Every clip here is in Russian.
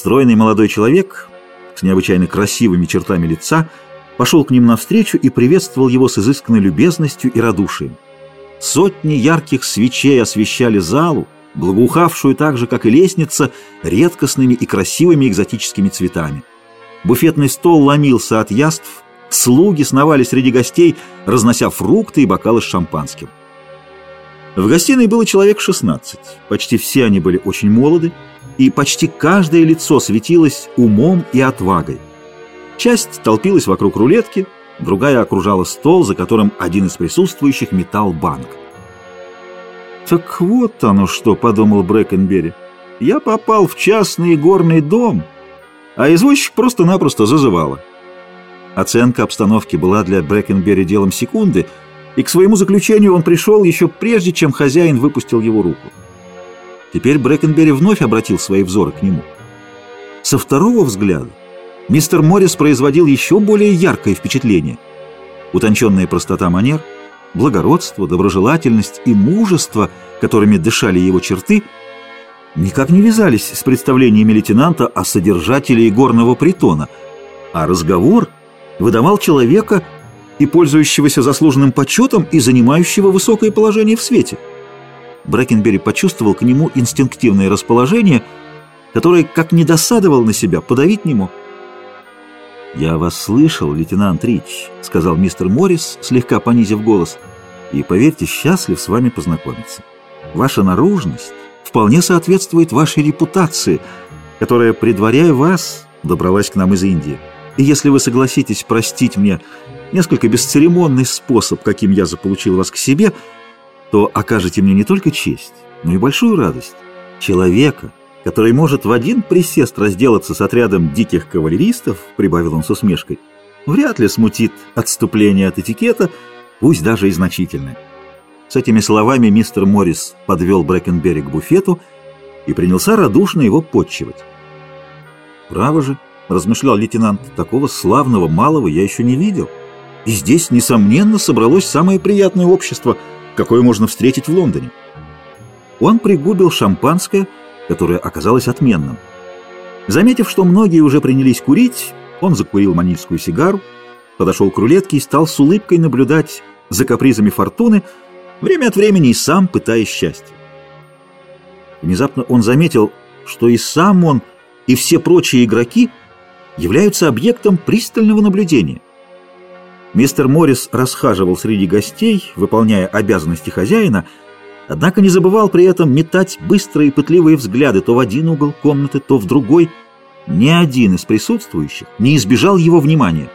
Стройный молодой человек с необычайно красивыми чертами лица пошел к ним навстречу и приветствовал его с изысканной любезностью и радушием. Сотни ярких свечей освещали залу, благоухавшую так же, как и лестница, редкостными и красивыми экзотическими цветами. Буфетный стол ломился от яств, слуги сновали среди гостей, разнося фрукты и бокалы с шампанским. В гостиной было человек 16. Почти все они были очень молоды, и почти каждое лицо светилось умом и отвагой. Часть толпилась вокруг рулетки, другая окружала стол, за которым один из присутствующих метал банк. «Так вот оно что», — подумал Брэкенбери. «Я попал в частный горный дом, а извозчик просто-напросто зазывало». Оценка обстановки была для Брэкенбери делом секунды, и к своему заключению он пришел еще прежде, чем хозяин выпустил его руку. Теперь Брэкенбери вновь обратил свои взоры к нему. Со второго взгляда мистер Моррис производил еще более яркое впечатление. Утонченная простота манер, благородство, доброжелательность и мужество, которыми дышали его черты, никак не вязались с представлениями лейтенанта о содержателе игорного притона, а разговор выдавал человека и пользующегося заслуженным почетом и занимающего высокое положение в свете. Брэкенбери почувствовал к нему инстинктивное расположение, которое, как не досадовал на себя, подавить не мог. «Я вас слышал, лейтенант Рич», — сказал мистер Моррис, слегка понизив голос, «и, поверьте, счастлив с вами познакомиться. Ваша наружность вполне соответствует вашей репутации, которая, предваряя вас, добралась к нам из Индии. И если вы согласитесь простить мне несколько бесцеремонный способ, каким я заполучил вас к себе, — то окажете мне не только честь, но и большую радость. Человека, который может в один присест разделаться с отрядом диких кавалеристов, прибавил он с усмешкой, вряд ли смутит отступление от этикета, пусть даже и значительное. С этими словами мистер Моррис подвел Брэкенберри к буфету и принялся радушно его подчивать. «Право же», — размышлял лейтенант, — «такого славного малого я еще не видел. И здесь, несомненно, собралось самое приятное общество — какое можно встретить в Лондоне. Он пригубил шампанское, которое оказалось отменным. Заметив, что многие уже принялись курить, он закурил манильскую сигару, подошел к рулетке и стал с улыбкой наблюдать за капризами фортуны, время от времени и сам пытаясь счастья. Внезапно он заметил, что и сам он, и все прочие игроки являются объектом пристального наблюдения. Мистер Моррис расхаживал среди гостей, выполняя обязанности хозяина, однако не забывал при этом метать быстрые и пытливые взгляды то в один угол комнаты, то в другой. Ни один из присутствующих не избежал его внимания.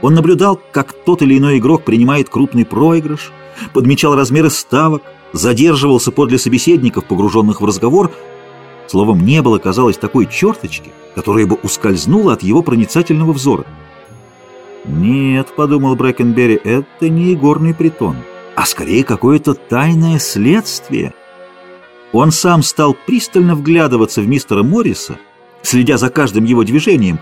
Он наблюдал, как тот или иной игрок принимает крупный проигрыш, подмечал размеры ставок, задерживался подле собеседников, погруженных в разговор. Словом, не было, казалось, такой черточки, которая бы ускользнула от его проницательного взора. «Нет», — подумал Брэкенберри, — «это не игорный притон, а скорее какое-то тайное следствие». Он сам стал пристально вглядываться в мистера Морриса, следя за каждым его движением.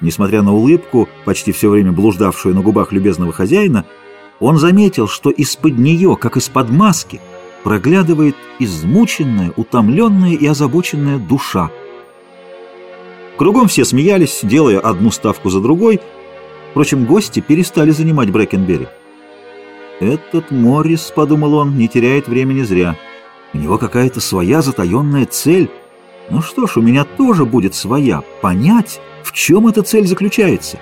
Несмотря на улыбку, почти все время блуждавшую на губах любезного хозяина, он заметил, что из-под нее, как из-под маски, проглядывает измученная, утомленная и озабоченная душа. Кругом все смеялись, делая одну ставку за другой — Впрочем, гости перестали занимать Брэкенберри. «Этот Моррис, — подумал он, — не теряет времени зря. У него какая-то своя затаенная цель. Ну что ж, у меня тоже будет своя. Понять, в чем эта цель заключается».